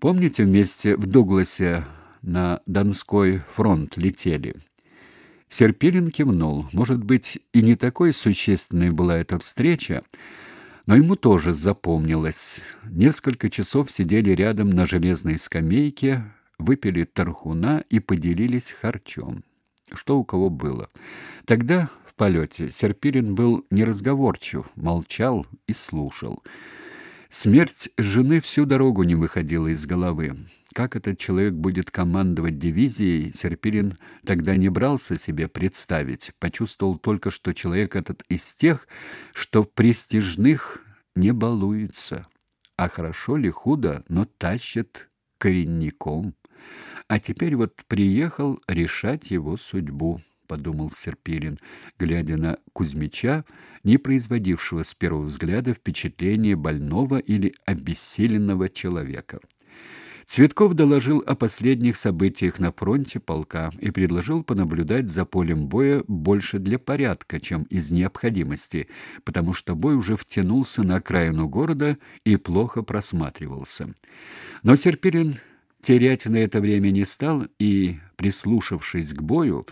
Помните, вместе в Дугласе на Донской фронт летели?» Серпилин кивнул. Может быть, и не такой существенной была эта встреча, но ему тоже запомнилось. Несколько часов сидели рядом на железной скамейке, выпили тархуна и поделились харчом. Что у кого было. Тогда в полете Серпилин был неразговорчив, молчал и слушал. Смерть жены всю дорогу не выходила из головы. Как этот человек будет командовать дивизией, Серпилин тогда не брался себе представить. Почувствовал только, что человек этот из тех, что в престижных не балуется. А хорошо ли худо, но тащит коренником. А теперь вот приехал решать его судьбу подумал Серпилин, глядя на Кузьмича, не производившего с первого взгляда впечатления больного или обессиленного человека. Цветков доложил о последних событиях на фронте полка и предложил понаблюдать за полем боя больше для порядка, чем из необходимости, потому что бой уже втянулся на окраину города и плохо просматривался. Но Серпилин терять на это время не стал и, прислушавшись к бою,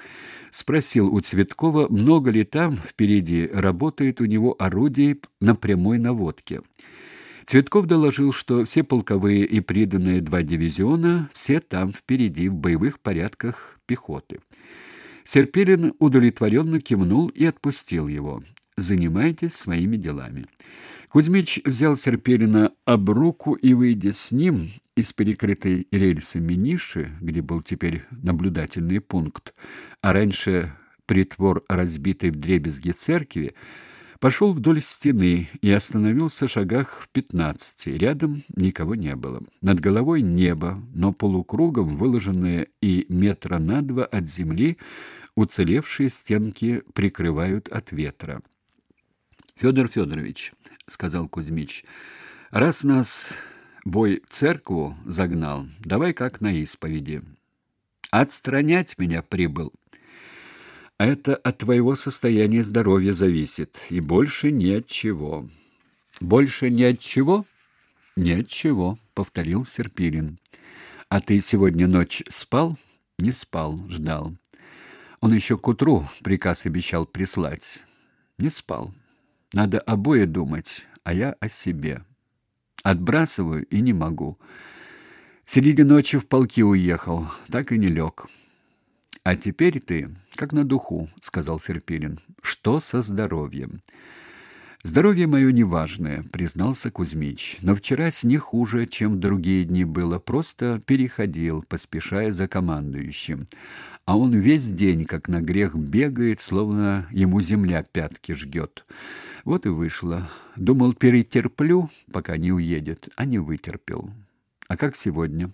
спросил у Цветкова, много ли там впереди работает у него орудий на прямой наводке. Цветков доложил, что все полковые и приданные два дивизиона все там впереди в боевых порядках пехоты. Серпилин удовлетворенно кивнул и отпустил его. Занимайтесь своими делами. Кузьмич взял Серпилина об руку и, выйдя с ним из перекрытой рельсами ниши, где был теперь наблюдательный пункт, а раньше притвор разбитой вдребезги церкви, пошел вдоль стены и остановился в шагах в пятнадцати. Рядом никого не было. Над головой небо, но полукругом выложенное и метра на два от земли уцелевшие стенки прикрывают от ветра. Федор Федорович, сказал Кузьмич. Раз нас бой в церкву загнал, давай как на исповеди. Отстранять меня прибыл. Это от твоего состояния здоровья зависит, и больше ни от чего. Больше ни от чего? Ни от чего, повторил Серпилин. А ты сегодня ночь спал? Не спал, ждал. Он еще к утру приказ обещал прислать. Не спал. Надо обои думать, а я о себе. Отбрасываю и не могу. Среди ночи в полки уехал, так и не лег. А теперь ты, как на духу, сказал Серпилин. Что со здоровьем? Здоровье мое неважное, признался Кузьмич. Но вчера с не хуже, чем другие дни было, просто переходил, поспешая за командующим. А он весь день, как на грех, бегает, словно ему земля пятки жгет. Вот и вышло. Думал, перетерплю, пока не уедет, а не вытерпел. А как сегодня?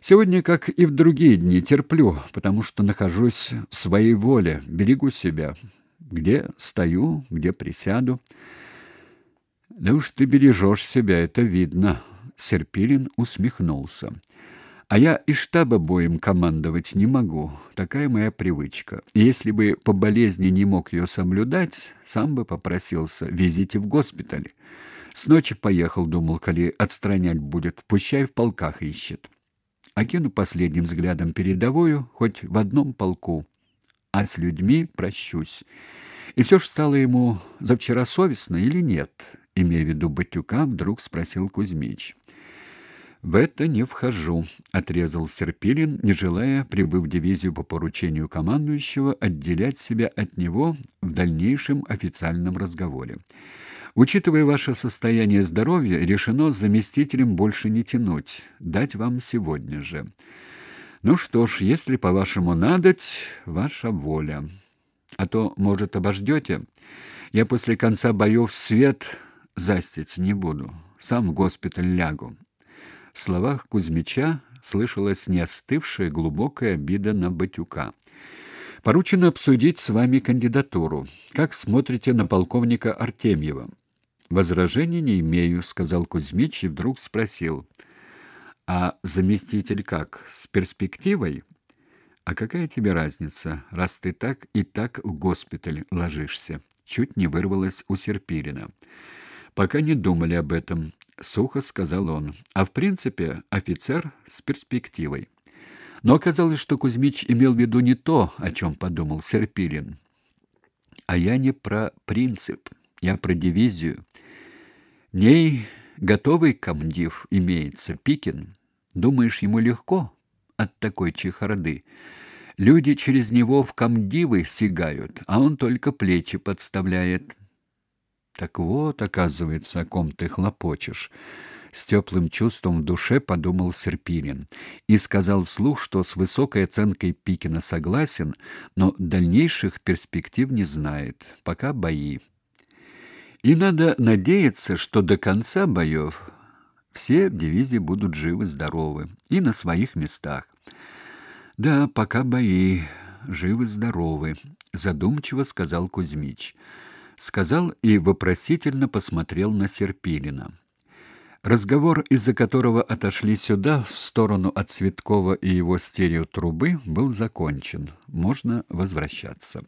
Сегодня, как и в другие дни, терплю, потому что нахожусь в своей воле, берегу себя. Где стою, где присяду. Да уж ты бережешь себя, это видно. Серпилин усмехнулся. А я и штаба боем командовать не могу. Такая моя привычка. если бы по болезни не мог ее соблюдать, сам бы попросился визите в госпиталь. С ночи поехал, думал, коли отстранять будет, пущай в полках ищет. Окину последним взглядом передовую, хоть в одном полку, а с людьми прощусь. И все ж стало ему за вчера совестно или нет, имея в виду Батюка, вдруг спросил Кузьмич. В это не вхожу, отрезал Серпилин, не желая, прибыв в дивизию по поручению командующего, отделять себя от него в дальнейшем официальном разговоре. Учитывая ваше состояние здоровья, решено с заместителем больше не тянуть, дать вам сегодня же. Ну что ж, если по-вашему надоть, ваша воля. А то, может, обождете. Я после конца боев свет застить не буду. Сам в госпиталь лягу. В словах Кузьмича слышалась неостывшая глубокая обида на Батюка. Поручено обсудить с вами кандидатуру. Как смотрите на полковника Артемьева? Возражений не имею, сказал Кузьмич и вдруг спросил: А заместитель как, с перспективой? А какая тебе разница, раз ты так и так в госпиталь ложишься? Чуть не вырвалось у Серпирина. Пока не думали об этом. Сухо сказал он. А в принципе, офицер с перспективой. Но оказалось, что Кузьмич имел в виду не то, о чем подумал Серпилин. А я не про принцип, я про дивизию. В ней готовый комдив имеется, Пикин. Думаешь, ему легко от такой чехарды? Люди через него в комдивы сигают, а он только плечи подставляет. Так вот, оказывается, о ком ты хлопочешь с теплым чувством в душе подумал Серпилин и сказал вслух, что с высокой оценкой Пикина согласен, но дальнейших перспектив не знает. Пока бои. И надо надеяться, что до конца боев все в дивизии будут живы-здоровы и на своих местах. Да, пока бои, живы-здоровы, задумчиво сказал Кузьмич. Сказал и вопросительно посмотрел на Серпилина. Разговор, из-за которого отошли сюда, в сторону от Цветкова и его стереотрубы, был закончен. Можно возвращаться.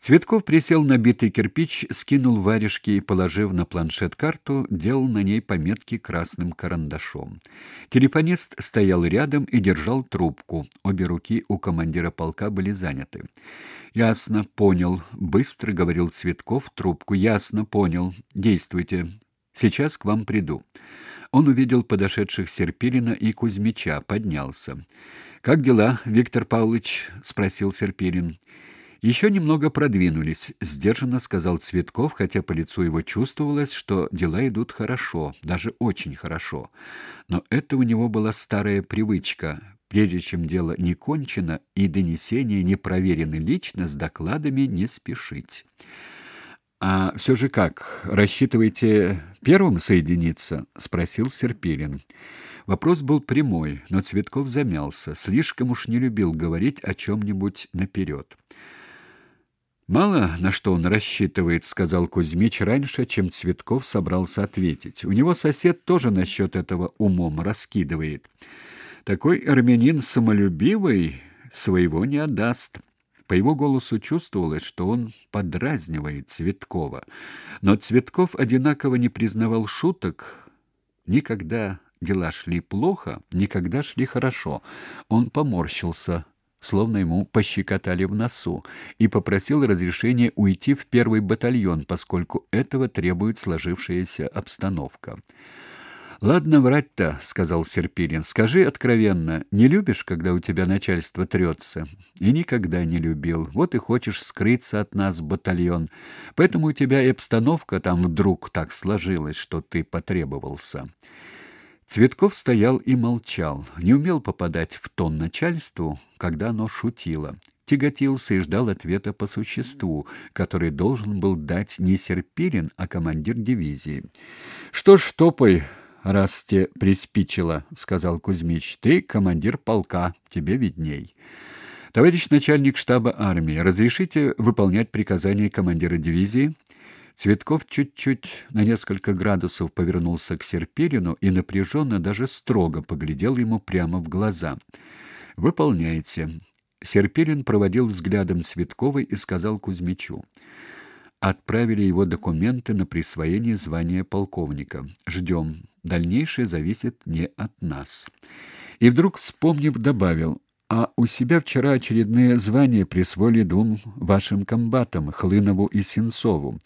Цветков присел на битый кирпич, скинул варежки и, положив на планшет карту, делал на ней пометки красным карандашом. Телефонист стоял рядом и держал трубку. Обе руки у командира полка были заняты. «Ясно, понял», — быстро говорил Цветков трубку. «Ясно, понял. Действуйте. Сейчас к вам приду. Он увидел подошедших Серпилина и Кузьмича, поднялся. Как дела, Виктор Павлович, спросил Серпилин. «Еще немного продвинулись, сдержанно сказал Цветков, хотя по лицу его чувствовалось, что дела идут хорошо, даже очень хорошо. Но это у него была старая привычка. Прежде чем дело не кончено и донесение не проверены лично, с докладами не спешить. А все же как, рассчитываете первым соединиться, спросил Серпилин. Вопрос был прямой, но Цветков замялся, слишком уж не любил говорить о чем нибудь наперед. Мало на что он рассчитывает, сказал Кузьмич раньше, чем Цветков собрался ответить. У него сосед тоже насчет этого умом раскидывает. Такой армянин самолюбивый своего не отдаст. По его голосу чувствовалось, что он подразнивает Цветкова. Но Цветков одинаково не признавал шуток. Никогда дела шли плохо, никогда шли хорошо. Он поморщился, словно ему пощекотали в носу, и попросил разрешения уйти в первый батальон, поскольку этого требует сложившаяся обстановка. Ладно врать-то, сказал Серпилин. Скажи откровенно, не любишь, когда у тебя начальство трется? И никогда не любил. Вот и хочешь скрыться от нас, батальон. Поэтому у тебя и обстановка там вдруг так сложилась, что ты потребовался. Цветков стоял и молчал, не умел попадать в тон начальству, когда оно шутило. Тяготился и ждал ответа по существу, который должен был дать не Серпилин, а командир дивизии. Что ж, топай, раз те приспичило, сказал Кузьмич. Ты командир полка, тебе видней. Товарищ начальник штаба армии, разрешите выполнять приказания командира дивизии? Цветков чуть-чуть на несколько градусов повернулся к Серпилину и напряженно, даже строго поглядел ему прямо в глаза. Выполняйте. Серпилин проводил взглядом Цветкова и сказал Кузьмичу: отправили его документы на присвоение звания полковника. Ждем. Дальнейшее зависит не от нас. И вдруг, вспомнив, добавил: а у себя вчера очередные звания присвоили двум вашим комбатам, Хлынову и Сенцову.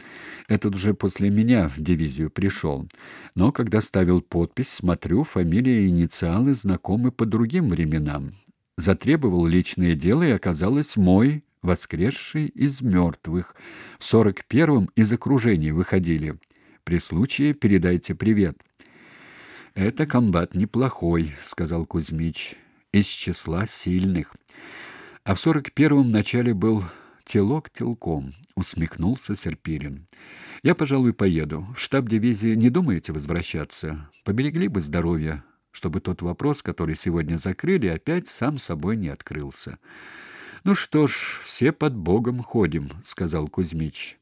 Этот уже после меня в дивизию пришел. Но когда ставил подпись, смотрю, фамилия и инициалы знакомы по другим временам. Затребовал личное дело, и оказалось мой воскресший из мертвых. В сорок первом из окружения выходили. При случае передайте привет. Это комбат неплохой, сказал Кузьмич, из числа сильных. А в сорок первом начале был телок телком, усмехнулся Серпирин. Я, пожалуй, поеду. В штаб дивизии не думаете возвращаться? Поберегли бы здоровье, чтобы тот вопрос, который сегодня закрыли, опять сам собой не открылся. Ну что ж, все под Богом ходим, сказал Кузьмич.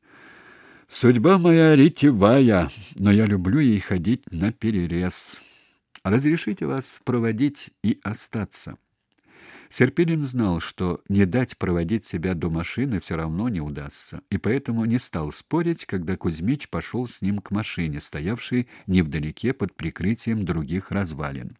Судьба моя ретевая, но я люблю ей ходить на перерез. Разрешите вас проводить и остаться. Серпилин знал, что не дать проводить себя до машины все равно не удастся, и поэтому не стал спорить, когда Кузьмич пошел с ним к машине, стоявшей невдалеке под прикрытием других развалин.